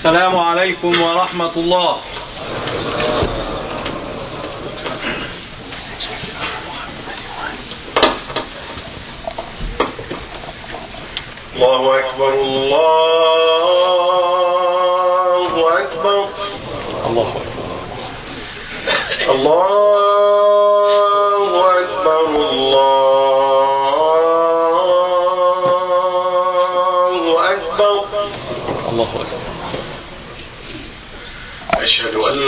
السلام عليكم ورحمة الله. الله أكبر الله أكبر. الله الله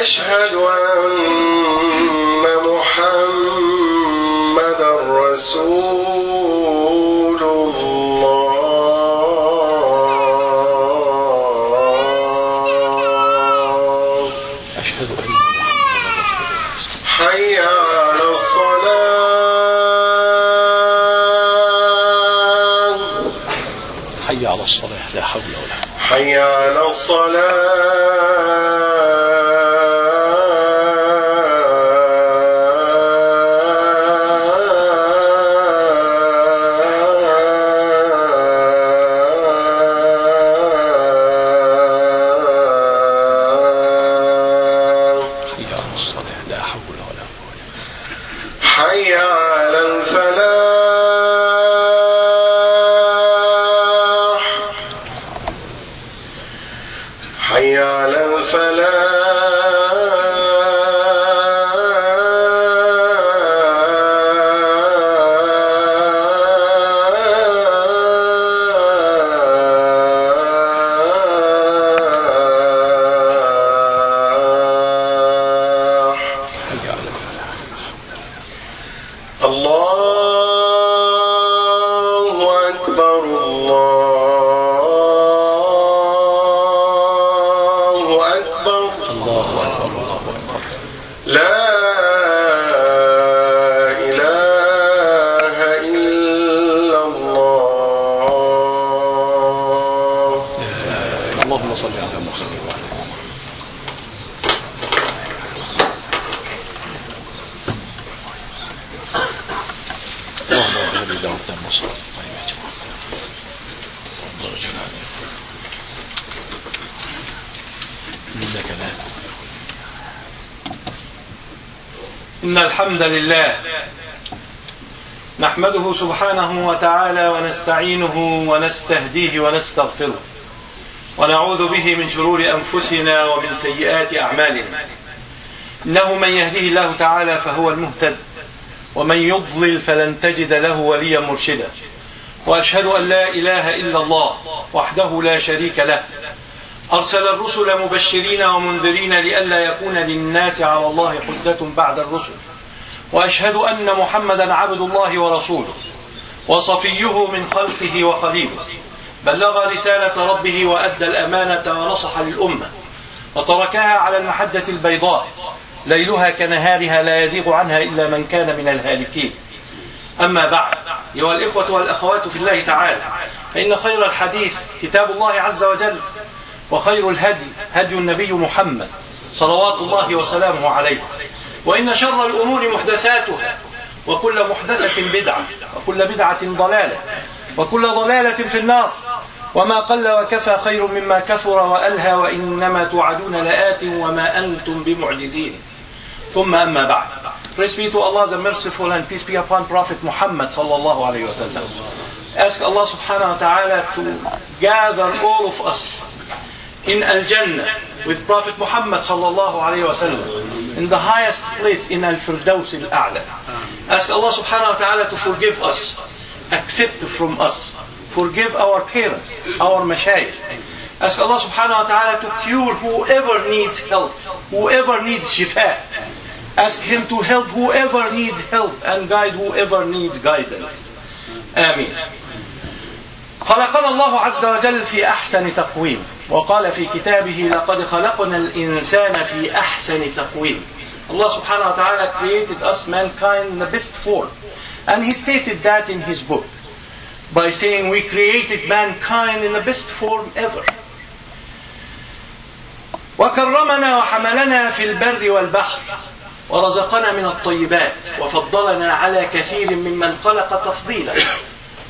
أشهد أن محمدا رسول الله أشهد أن محمد رسول الله. حي على الصلاة. حي على الصلاة لا حول ولا قوة. حي على الصلاة. الحمد لله. نحمده سبحانه وتعالى ونستعينه ونستهديه ونستغفره. ونعوذ به من شرور أنفسنا ومن سيئات أعمالنا. إنه من يهده الله تعالى فهو المهتد. ومن يضلل فلن تجد له وليا مرشدا. وأشهد أن لا إله إلا الله وحده لا شريك له. أرسل الرسل مبشرين ومنذرين لئلا يكون للناس على الله حجة بعد الرسل. وأشهد أن محمدا عبد الله ورسوله وصفيه من خلقه وخليله. بلغ رسالة ربه وأدى الأمانة ونصح للأمة. وتركها على المحجة البيضاء. ليلها كنهارها لا يزيغ عنها إلا من كان من الهالكين. أما بعد أيها الإخوة والأخوات في الله تعالى فإن خير الحديث كتاب الله عز وجل وخير الهدي هدي النبي محمد صلوات الله وسلامه عليه. وإن شر الأمور محدثاتها وكل محدثة بدعة وكل بدعة ضلالة وكل ضلالة في النار وما قل وكفى خير مما كثر وألهى وإنما توعدون لآت وما أنتم بمعجزين ثم أما بعد Praise be to Allah the merciful and peace be upon Prophet Muhammad sallallahu alayhi wa sallam. Ask Allah subhanahu wa ta'ala to gather all of us in Al-Jannah with Prophet Muhammad sallallahu alayhi wa sallam in the highest place in Al-Firdaus Al-A'la. Ask Allah subhanahu wa ta'ala to forgive us, accept from us, forgive our parents, our mashayikh. Ask Allah subhanahu wa ta'ala to cure whoever needs help, whoever needs shifa. Ask Him to help whoever needs help and guide whoever needs guidance. Ameen. خلقنا الله عز وجل في أحسن تقويم وقال في كتابه لقد خلقنا الإنسان في أحسن تقويم. subhanahu wa ta'ala created us mankind in the best form. And he stated that in his book by saying we created mankind in the best form ever. وكرمنا وحملنا في البر والبحر ورزقنا من الطيبات وفضلنا على كثير ممن خلق تفضيلا.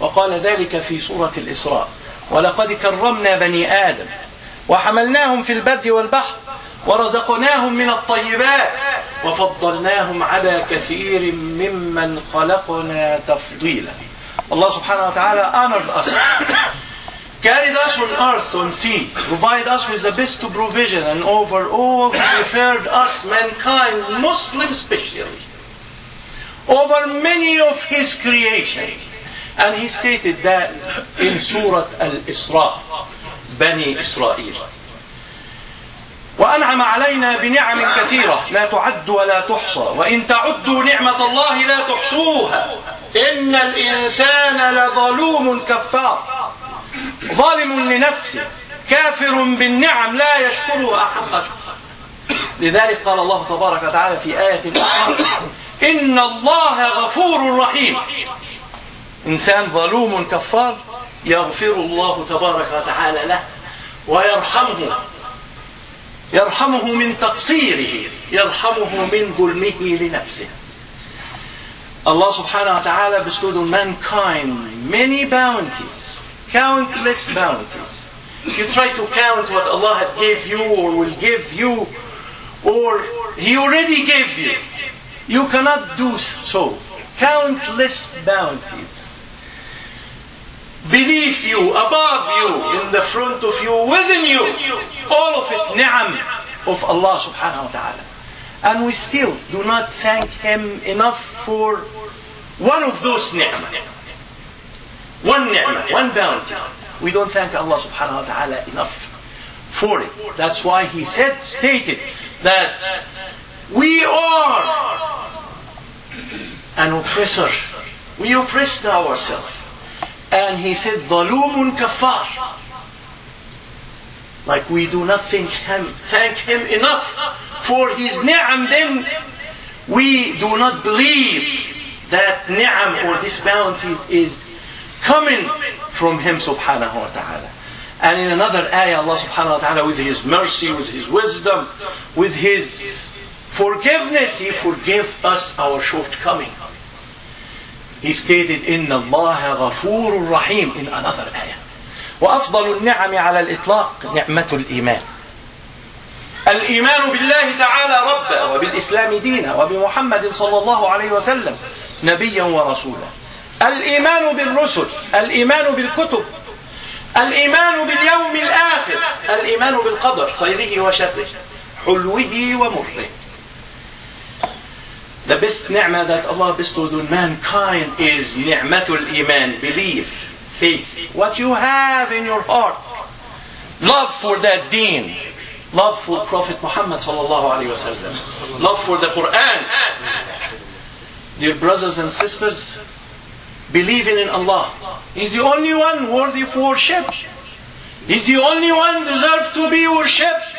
وقال ذلك في سورة الإسراء. ولقد كرمنا بني آدم وحملناهم في البر والبحر ورزقناهم من الطيبات وفضلناهم على كثير ممن خلقنا تفضيلا Allah wa ta'ala honored us carried us on earth, on sea, provide us with the best provision, and overall preferred us, mankind, Muslims especially, over many of His creation. And He stated that in Surah Al-Isra, Bani Israel. وأنعم علينا بنعم كثيرة. لا تعد ولا تحصى. وإن تعدوا نعمة الله لا تحصوها. إن الإنسان لظلوم كفار. ظالم لنفسه. كافر بالنعم لا يشكرها شكره لذلك قال الله تبارك وتعالى في آية أخرى إن الله غفور رحيم. إنسان ظلوم كفار يغفر الله تبارك وتعالى له ويرحمه يرحمه من تقصيره يرحمه من ظلمه لنفسه subhanahu wa ta'ala bestowed on mankind many bounties, countless bounties. If you try to count what Allah had gave you or will give you, or He already gave you, you cannot do so. Countless bounties. Beneath you, above you, in the front of you, within you. All of it ni'am of Allah subhanahu wa ta'ala. And we still do not thank Him enough for one of those ni'mah. One ni'mah, one bounty. We don't thank Allah subhanahu wa ta'ala enough for it. That's why He said, stated that we are an oppressor. We oppressed ourselves. And He said, ظَلُومٌ كَفَّارٌ like we do not thank him, thank him enough for his ni'am, then we do not believe that ni'am or this bounty is coming from him subhanahu wa ta'ala. And in another ayah, Allah subhanahu wa ta'ala, with his mercy, with his wisdom, with his forgiveness, he forgive us our shortcoming. He stated, إِنَّ اللَّهَ غَفُورٌ رَحِيمٌ in another ayah. وأفضل النعم على الإطلاق نعمة الإيمان. الإيمان بالله تعالى ربا وبالإسلام دينا وبمحمد صلى الله عليه وسلم نبيا ورسولا. الإيمان بالرسل الإيمان بالكتب الإيمان باليوم الآخر الإيمان بالقدر خيره وشره حلوة ومره. The best ni'mah that Allah bestowed on mankind is ni'matul iman, belief, faith. What you have in your heart. Love for that deen. Love for Prophet Muhammad sallallahu alayhi wasallam. Love for the Quran. Dear brothers and sisters, believing in Allah. He's the only one worthy of worship. He's the only one deserved to be worshipped.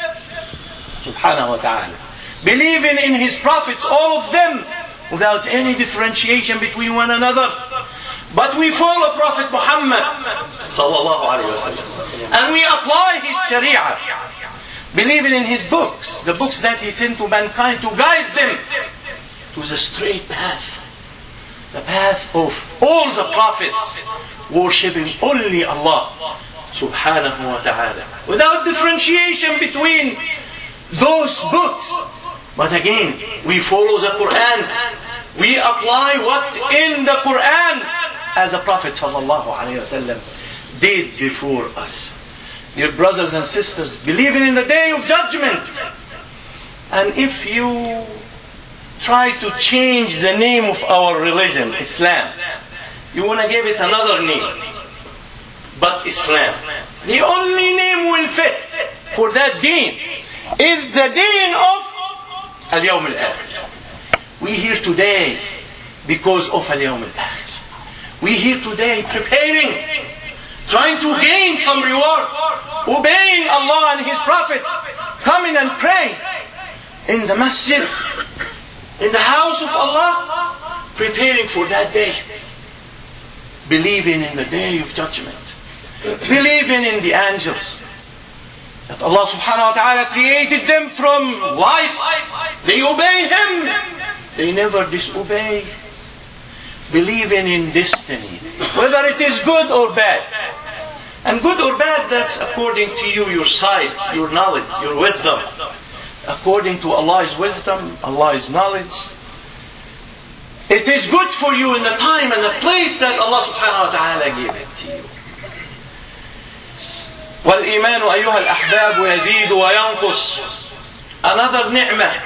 Subhanahu wa ta'ala. Believing in His prophets, all of them, without any differentiation between one another. But we follow Prophet Muhammad. And we apply his sharia. Believing in his books, the books that he sent to mankind to guide them to the straight path. The path of all the prophets worshipping only Allah subhanahu wa ta'ala. Without differentiation between those books. But again, we follow the Quran. We apply what's in the Quran as the Prophet ﷺ did before us. Dear brothers and sisters, believing in the day of judgment. And if you try to change the name of our religion, Islam, you want to give it another name, but Islam. The only name will fit for that deen is the deen of Al-Yawm Al-Akhir. We here today because of Al-Yawm Al-Akhir. We here today preparing trying to gain some reward, obeying Allah and His Prophet, coming and pray in the masjid, in the house of Allah, preparing for that day, believing in the day of judgment, believing in the angels. That Allah subhanahu wa ta'ala created them from light. They obey Him. They never disobey. Believing in destiny, whether it is good or bad. And good or bad, that's according to you, your sight, your knowledge, your wisdom. According to Allah's wisdom, Allah's knowledge. It is good for you in the time and the place that Allah subhanahu wa ta'ala gave it to you. والإيمان أيها الأحباب يزيد وينقص Another ni'mah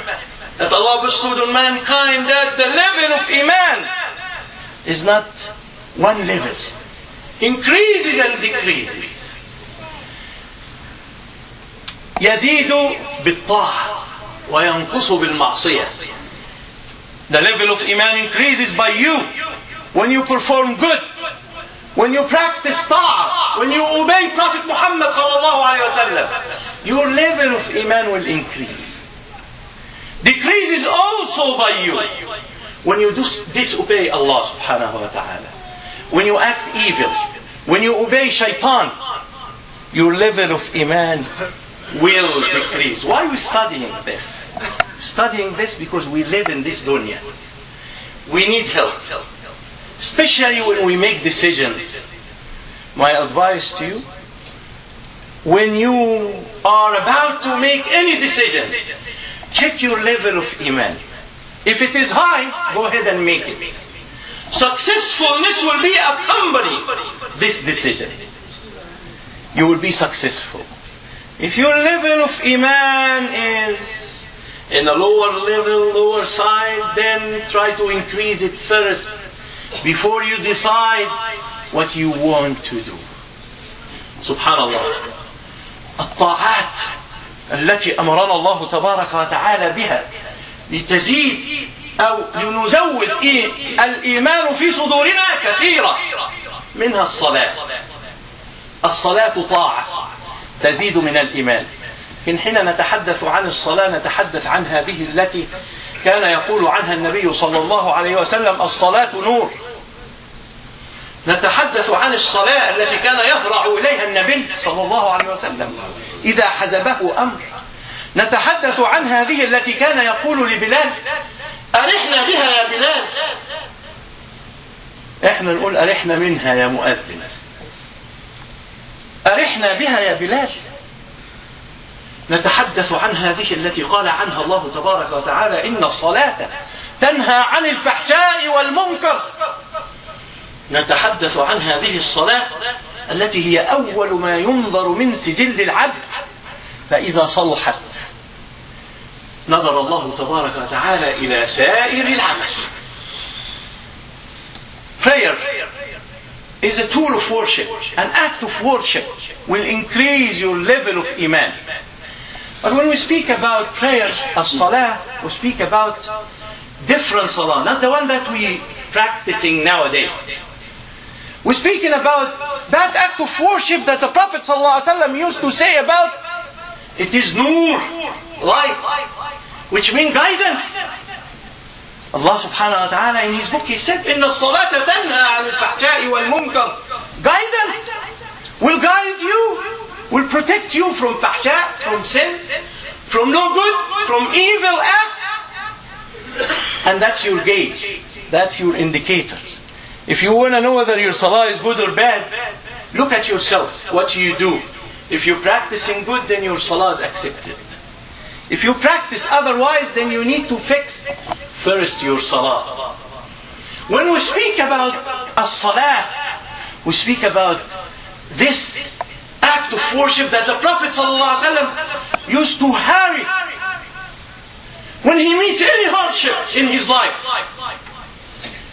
that Allah bestowed on mankind that the level of Iman is not one level. Increases and decreases. يزيد بالطاعة وينقص بالمعصية. The level of Iman increases by you when you perform good when you practice ta'ah, when you obey Prophet Muhammad sallallahu alayhi wasallam, your level of iman will increase. Decreases also by you when you dis- disobey Allah subhanahu wa ta'ala. When you act evil, when you obey shaitan, your level of iman will decrease. Why are we studying this? Studying this because we live in this dunya. We need help. Especially when we make decisions. My advice to you, when you are about to make any decision, check your level of iman. If it is high, go ahead and make it. Successfulness will be accompany this decision. You will be successful. If your level of iman is in a lower level, lower side, then try to increase it first before you decide what you want to do. سبحان الله الطاعات التي أمرنا الله تبارك وتعالى بها لتزيد أو لنزود الإيمان في صدورنا كثيرة. منها الصلاة. الصلاة طاعة. تزيد من الإيمان. لكن حين نتحدث عن الصلاة نتحدث عن هذه التي كان يقول عنها النبي صلى الله عليه وسلم الصلاة نور. نتحدث عن الصلاة التي كان يهرع إليها النبي صلى الله عليه وسلم. إذا حزبه أمر. نتحدث عن هذه التي كان يقول لبلال أرحنا بها يا بلال. إحنا نقول أرحنا منها يا مؤذن. أرحنا بها يا بلال. نتحدث عن هذه التي قال عنها الله تبارك وتعالى إن الصلاة تنهى عن الفحشاء والمنكر. نتحدث عن هذه الصلاة التي هي أول ما ينظر من سجل العبد فإذا صلحت نظر الله تبارك وتعالى إلى سائر العمل Prayer is a tool of worship. An act of worship will increase your level of iman. But when we speak about prayer, as-salah, we speak about different salah, not the one that we practicing nowadays. We're speaking about that act of worship that the Prophet ﷺ used to say about it is nur, light, which means guidance. Allah subhanahu wa ta'ala in his book he said إن الصلاة تنهى عن الفحشاء والمنكر guidance will guide you will protect you from fahsha, from sin, from no good, from evil acts. And that's your gauge. That's your indicator. If you want to know whether your salah is good or bad, look at yourself, what you do. If you're practicing good, then your salah is accepted. If you practice otherwise, then you need to fix first your salah. When we speak about a salah, we speak about this act of worship that the Prophet ﷺ used to hurry when he meets any hardship in his life.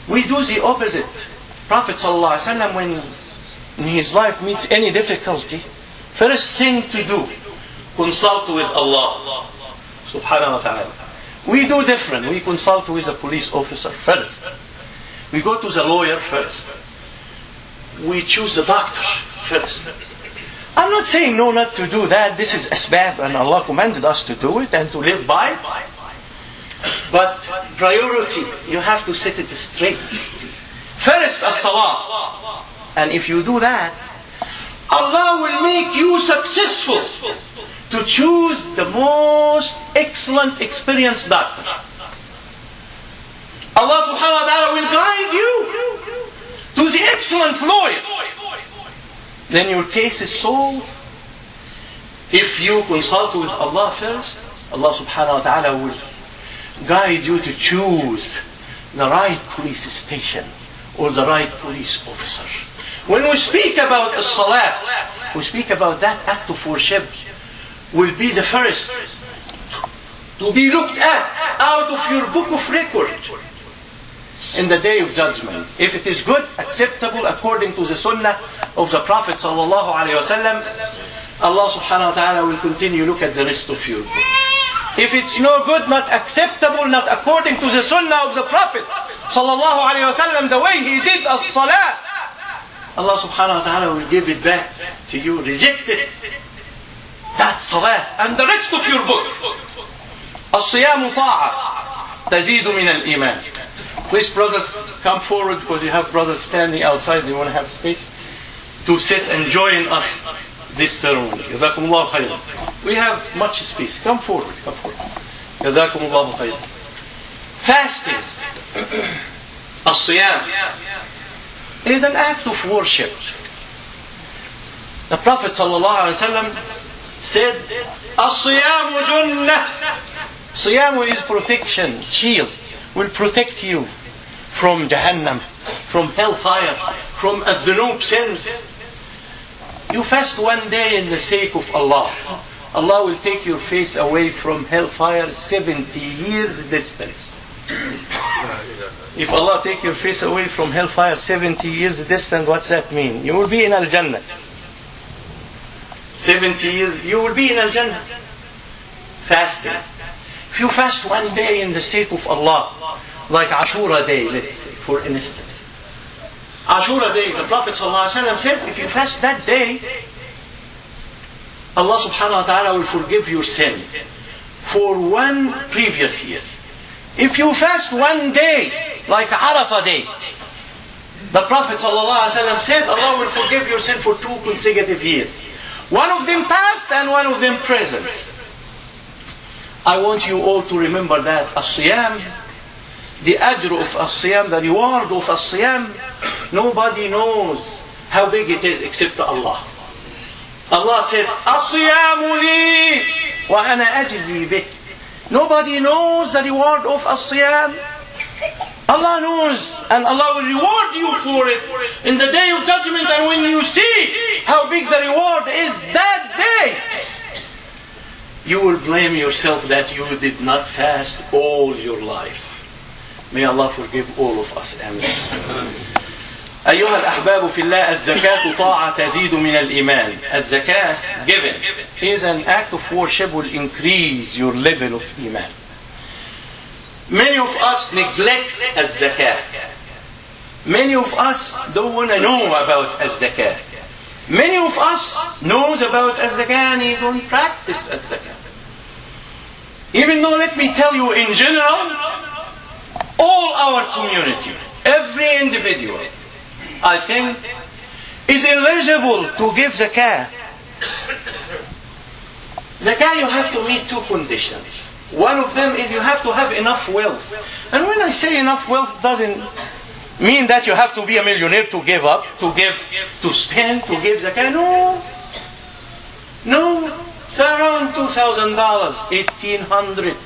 We do the opposite. Prophet ﷺ, when in his life meets any difficulty, first thing to do, consult with Allah. Subhanahu wa ta'ala. We do different. We consult with a police officer first. We go to the lawyer first. We choose the doctor first. I'm not saying no not to do that. This is asbab and Allah commanded us to do it and to live by. But priority, you have to set it straight. First, as-salah. And if you do that, Allah will make you successful to choose the most excellent, experienced doctor. Allah subhanahu wa ta'ala will guide you to the excellent lawyer. Then your case is solved. If you consult with Allah first, Allah subhanahu wa ta'ala will guide you to choose the right police station or the right police officer. When we speak about as-salah, we speak about that act of worship will be the first to be looked at out of your book of record in the day of judgment. If it is good, acceptable according to the sunnah of the Prophet sallallahu alaihi wasallam, Allah subhanahu wa ta'ala will continue to look at the rest of your book If it's no good, not acceptable, not according to the sunnah of the Prophet sallallahu alaihi wasallam, the way he did as-salah, Allah subhanahu wa ta'ala will give it back to you, reject it. That salah and the rest of your book. الصيام طاعة تزيد من الإيمان. Please brothers come forward because you have brothers standing outside, they want to have space to sit and join us this ceremony. Jazakumullah khayran. We have much space. Come forward. Come forward. Jazakumullah khayran. Fasting. As-siyam. is an act of worship. The Prophet ﷺ said, As-siyamu junnah. Siyamu is protection, shield, will protect you from Jahannam, from hellfire, from adhunub sins. You fast one day in the sake of Allah. Allah will take your face away from hellfire 70 years distance. If Allah take your face away from hellfire 70 years distant, what's that mean? You will be in Al-Jannah. 70 years, you will be in Al-Jannah. Fasting. If you fast one day in the sake of Allah, like Ashura day, let's say, for instance. Ashura day, the Prophet ﷺ said, if you fast that day, Allah subhanahu wa ta'ala will forgive your sin for one previous year. If you fast one day, like Arafah day, the Prophet ﷺ said, Allah will forgive your sin for two consecutive years. One of them past and one of them present. I want you all to remember that as-siyam, the ajr of as-siyam, the reward of as-siyam, nobody knows how big it is except Allah. Allah said, as-siyamu li wa ana ajzi bih. Nobody knows the reward of as-siyam. Allah knows and Allah will reward you for it in the day of judgment and when you see how big the reward is that day you will blame yourself that you did not fast all your life. May Allah forgive all of us. Amen. أيها الأحباب في الله الزكاة طاعة تزيد من الإيمان الزكاة given is an act of worship will increase your level of iman Many of us neglect الزكاة Many of us don't want to know about الزكاة Many of us knows about الزكاة and don't practice الزكاة Even though let me tell you in general all our community every individual I think, is eligible to give zakah. Zakah, you have to meet two conditions. One of them is you have to have enough wealth. And when I say enough wealth, doesn't mean that you have to be a millionaire to give up, to give, to spend, to give zakah. No. No. It's around $2,000, 1800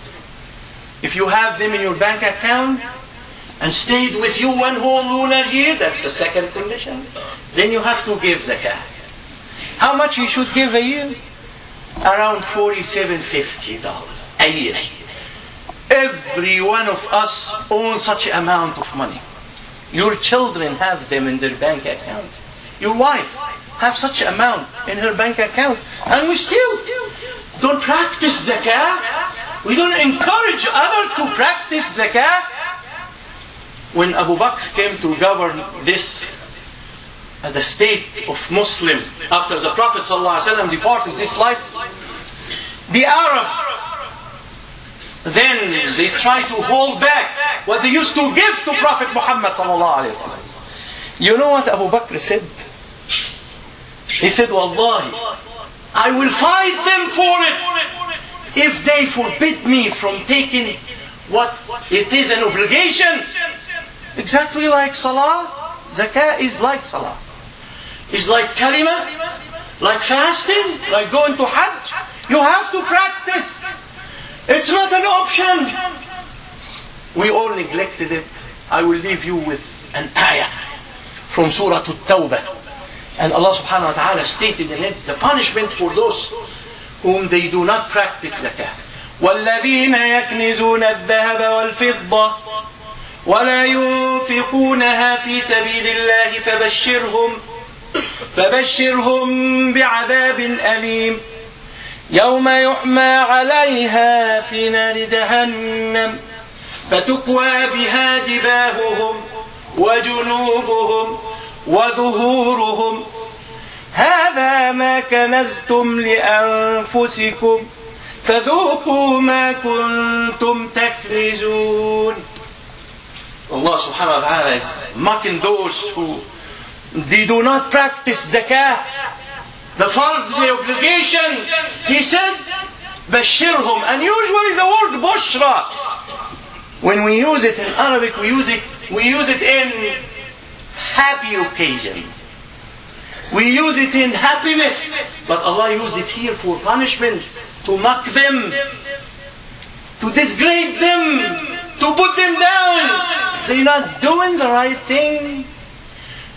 If you have them in your bank account, and stayed with you one whole lunar year, that's the second condition, then you have to give zakah. How much you should give a year? Around forty-seven, fifty dollars a year. Every one of us owns such amount of money. Your children have them in their bank account. Your wife have such amount in her bank account. And we still don't practice zakah. We don't encourage others to practice zakah when Abu Bakr came to govern this uh, the state of Muslim after the Prophet ﷺ departed this life, the Arab, then they try to hold back what they used to give to Prophet Muhammad ﷺ. You know what Abu Bakr said? He said, Wallahi, I will fight them for it if they forbid me from taking what it is an obligation. Exactly like Salah. Zakah is like Salah. It's like kalima, like fasting, like going to Hajj. You have to practice. It's not an option. We all neglected it. I will leave you with an ayah from Surah At-Tawbah. And Allah subhanahu wa ta'ala stated in it the punishment for those whom they do not practice zakah. والذين يكنزون الذهب والفضة ولا ينفقونها في سبيل الله فبشرهم فبشرهم بعذاب أليم يوم يحمى عليها في نار جهنم فتكوى بها جباههم وجنوبهم وظهورهم هذا ما كنزتم لأنفسكم فذوقوا ما كنتم Allah subhanahu wa ta'ala is mocking those who they do not practice zakah the fard, the obligation he said بشرهم and usually the word bushra when we use it in Arabic we use it we use it in happy occasion we use it in happiness but Allah used it here for punishment to mock them to disgrade them to put them down they're not doing the right thing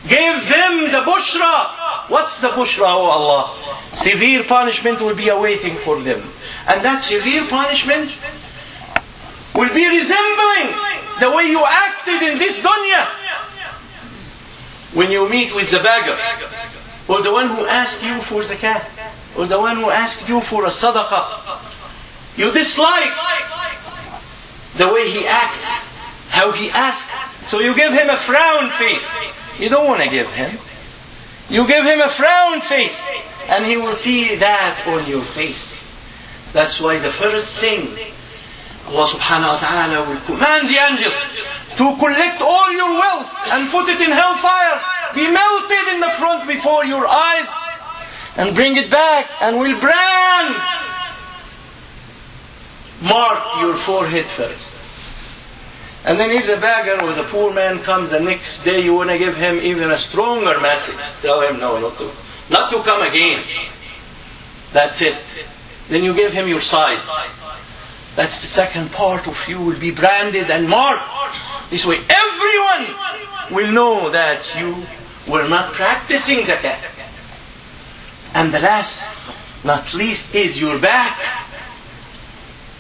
Give them the bushra. What's the bushra, oh Allah? Severe punishment will be awaiting for them. And that severe punishment will be resembling the way you acted in this dunya. When you meet with the beggar, or the one who asked you for zakat, or the one who asked you for a sadaqah, you dislike the way he acts, how he asked. So you give him a frown face. You don't want to give him. You give him a frown face, and he will see that on your face. That's why the first thing Allah subhanahu wa ta'ala will command the angel to collect all your wealth and put it in hellfire. Be melted in the front before your eyes and bring it back and will brand. Mark your forehead first. And then if the beggar or the poor man comes the next day, you want to give him even a stronger message. Tell him no, not to, not to come again. That's it. Then you give him your side. That's the second part of you will be branded and marked. This way everyone will know that you were not practicing zakat. And the last, not least, is your back.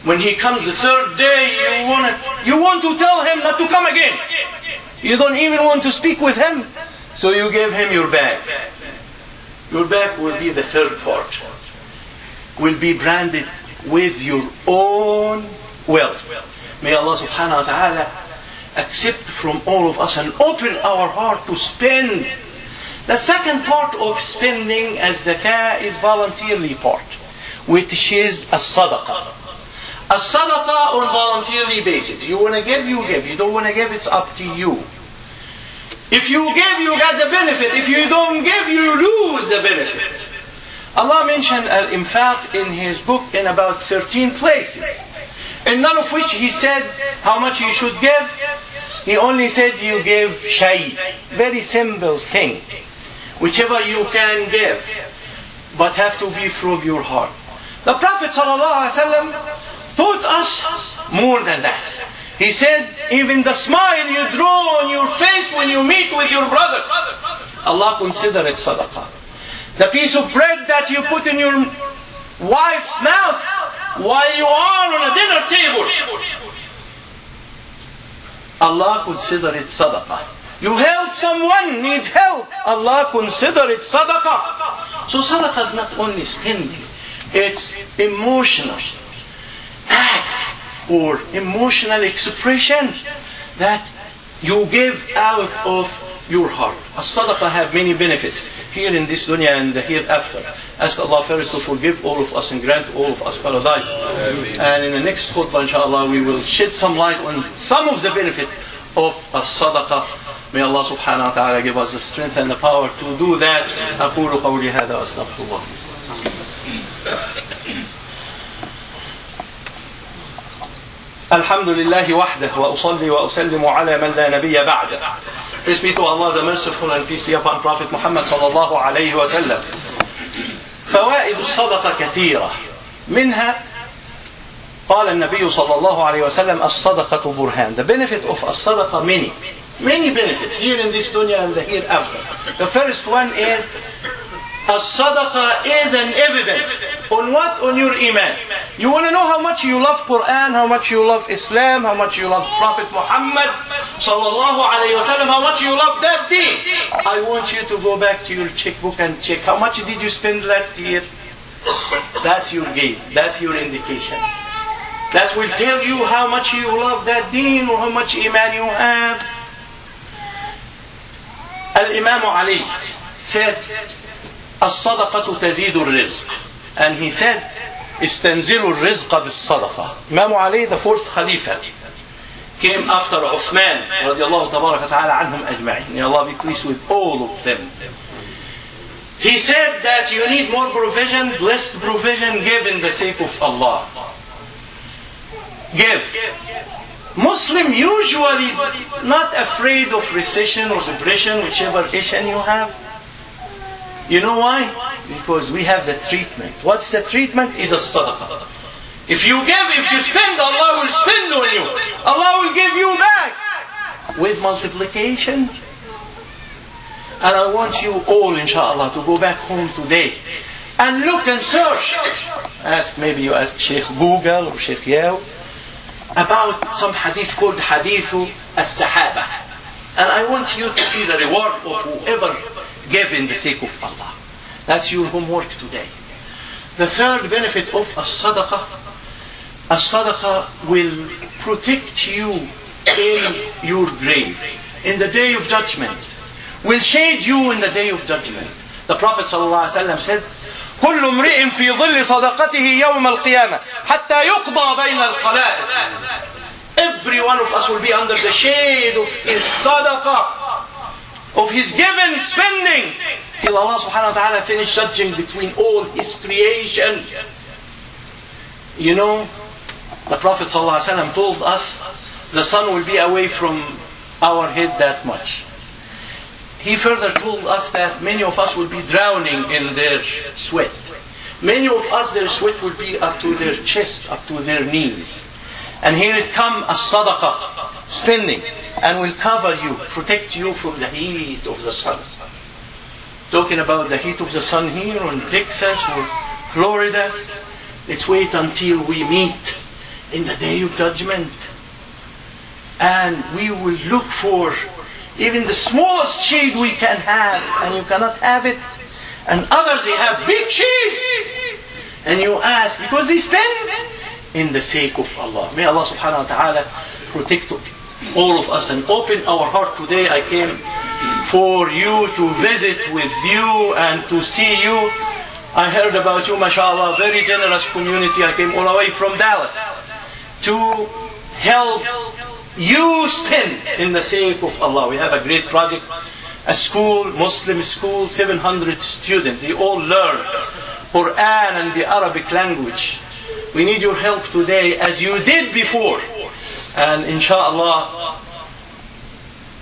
When he comes the third day, you want to, you want to tell him not to come again. You don't even want to speak with him. So you give him your back. Your back will be the third part. Will be branded with your own wealth. May Allah subhanahu wa ta'ala accept from all of us and open our heart to spend. The second part of spending as zakah is voluntarily part, which is a sadaqah. A sadaqah on voluntarily basis. You want to give, you give. You don't want to give, it's up to you. If you give, you get the benefit. If you don't give, you lose the benefit. Allah mentioned al-infaq in His book in about 13 places. In none of which He said how much you should give. He only said you give shay. Very simple thing. Whichever you can give. But have to be from your heart. The Prophet ﷺ taught us more than that. He said, even the smile you draw on your face when you meet with your brother, Allah consider it sadaqah. The piece of bread that you put in your wife's mouth while you are on a dinner table, Allah consider it sadaqah. You help someone needs help, Allah consider it sadaqah. So sadaqah is not only spending, it's emotional act or emotional expression that you give out of your heart. As-sadaqah have many benefits here in this dunya and hereafter. Ask Allah first to forgive all of us and grant all of us paradise. And in the next khutbah, inshallah, we will shed some light on some of the benefit of as-sadaqah. May Allah subhanahu wa ta'ala give us the strength and the power to do that. أقول قولي هذا وأستغفر الله. الحمد لله وحده وأصلي وأسلم على من لا نبي بعده. Praise be to Allah the merciful and peace be upon Prophet Muhammad صلى الله عليه وسلم. فوائد الصدقة كثيرة منها قال النبي صلى الله عليه وسلم الصدقة برهان. The benefit of الصدقة many. Many benefits here in this dunya and the hereafter. The first one is a sadaqah is an evidence. On what? On your iman. You want to know how much you love Quran, how much you love Islam, how much you love Prophet Muhammad sallallahu alayhi wasallam, how much you love that deen. I want you to go back to your checkbook and check how much did you spend last year. That's your gauge. That's your indication. That will tell you how much you love that deen or how much iman you have. Al-Imam Ali said, الصدقة تزيد الرزق. And he said, استنزلوا الرزق بالصدقة. Imam Ali, the fourth Khalifa, came after Uthman رضي الله تبارك وتعالى عنهم أجمعين. May Allah be pleased with all of them. He said that you need more provision, blessed provision, give in the sake of Allah. Give. Muslim usually not afraid of recession or depression, whichever issue you have. You know why? Because we have the treatment. What's the treatment? Is a sadaqah. If you give, if you spend, Allah will spend on you. Allah will give you back with multiplication. And I want you all, inshallah, to go back home today and look and search. Ask, maybe you ask Sheikh Google or Sheikh Yahoo about some hadith called Hadithu as-Sahaba. And I want you to see the reward of whoever gave in the sake of Allah. That's your homework today. The third benefit of as-sadaqah, as-sadaqah will protect you in your grave, in the day of judgment, will shade you in the day of judgment. The Prophet ﷺ said, كل امرئ في ظل صدقته يوم القيامة حتى يقضى بين الخلائق. Every one of us will be under the shade of his sadaqah, of his given spending, till Allah subhanahu wa ta'ala finish judging between all his creation. You know, the Prophet ﷺ told us the sun will be away from our head that much. He further told us that many of us will be drowning in their sweat. Many of us, their sweat will be up to their chest, up to their knees. And here it comes a sadaqah, spending, and will cover you, protect you from the heat of the sun. Talking about the heat of the sun here in Texas or Florida, let's wait until we meet in the day of judgment. And we will look for even the smallest shade we can have, and you cannot have it. And others, they have big shades. And you ask, because they spend in the sake of Allah. May Allah subhanahu wa ta'ala protect all of us and open our heart today. I came for you to visit with you and to see you. I heard about you, mashallah, very generous community. I came all the way from Dallas to help you spend in the sake of Allah. We have a great project, a school, Muslim school, 700 students. They all learn Quran and the Arabic language. We need your help today as you did before. And inshallah,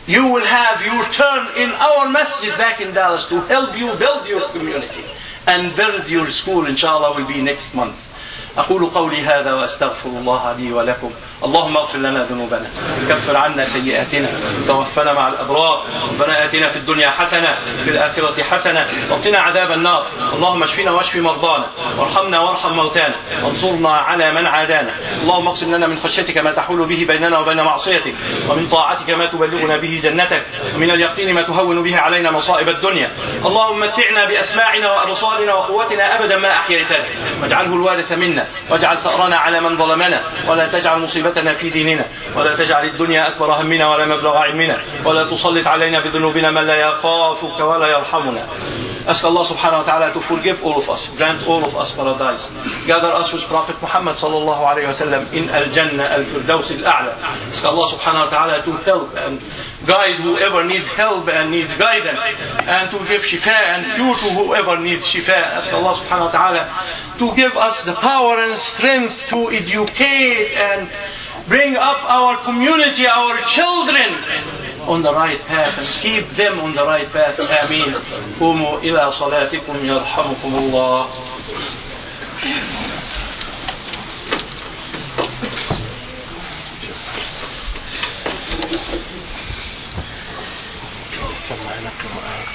you will have your turn in our masjid back in Dallas to help you build your community and build your school. Inshallah, will be next month. أقول قولي هذا وأستغفر الله لي ولكم اللهم اغفر لنا ذنوبنا كفر عنا سيئاتنا توفنا مع الأبرار ربنا آتنا في الدنيا حسنة في الآخرة حسنة وقنا عذاب النار. اللهم اشفنا واشف مرضانا وارحمنا وارحم موتانا وانصرنا على من عادانا. اللهم اقسم لنا من خشيتك ما تحول به بيننا وبين معصيتك ومن طاعتك ما تبلغنا به جنتك ومن اليقين ما تهون به علينا مصائب الدنيا. اللهم متعنا بأسماعنا وأبصارنا وقوتنا أبدا ما أحييتنا. واجعله الوارث منا واجعل ثأرنا على من ظلمنا ولا تجعل مصيبتنا في ديننا ولا تجعل الدنيا أكبر همنا ولا مبلغ علمنا ولا تسلط علينا بذنوبنا من لا يخافك ولا يرحمنا Ask Allah subhanahu wa ta'ala to forgive all of us, grant all of us paradise. Gather us with Prophet Muhammad sallallahu alayhi wa sallam in Al-Jannah, Al-Firdaus Al-A'la. Ask Allah subhanahu wa ta'ala to help and guide whoever needs help and needs guidance and to give shifa and cure to whoever needs shifa. Ask Allah subhanahu wa ta'ala to give us the power and strength to educate and bring up our community, our children on the right path and keep them on the right path. Ameen. قوموا إلى صلاتكم يرحمكم الله. سمعنا قراءات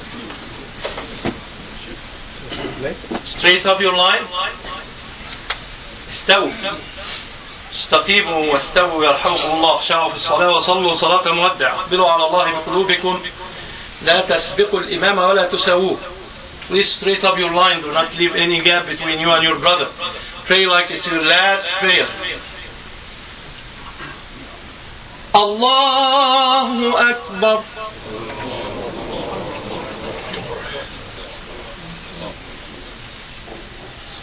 Straight up your line. استووا استقيموا واستووا يرحمكم الله اخشعوا في الصلاة وصلوا صلاة المودع اقبلوا على الله بقلوبكم لا تسبقوا الإمام ولا تساووه Please straight up your line. Do not leave any gap between you and your brother. Pray like it's your last prayer. الله أكبر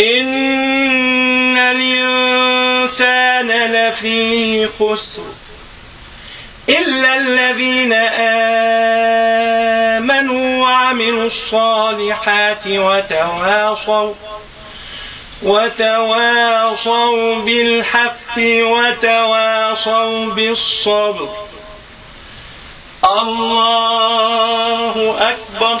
إن الإنسان لفي خسر إلا الذين آمنوا وعملوا الصالحات وتواصوا وتواصوا بالحق وتواصوا بالصبر. الله أكبر.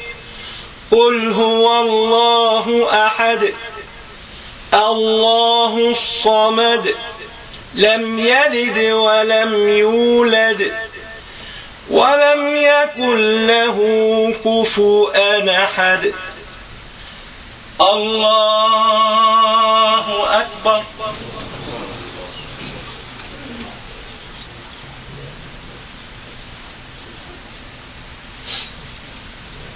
قل هو الله أحد الله الصمد لم يلد ولم يولد ولم يكن له كفؤا أحد. الله أكبر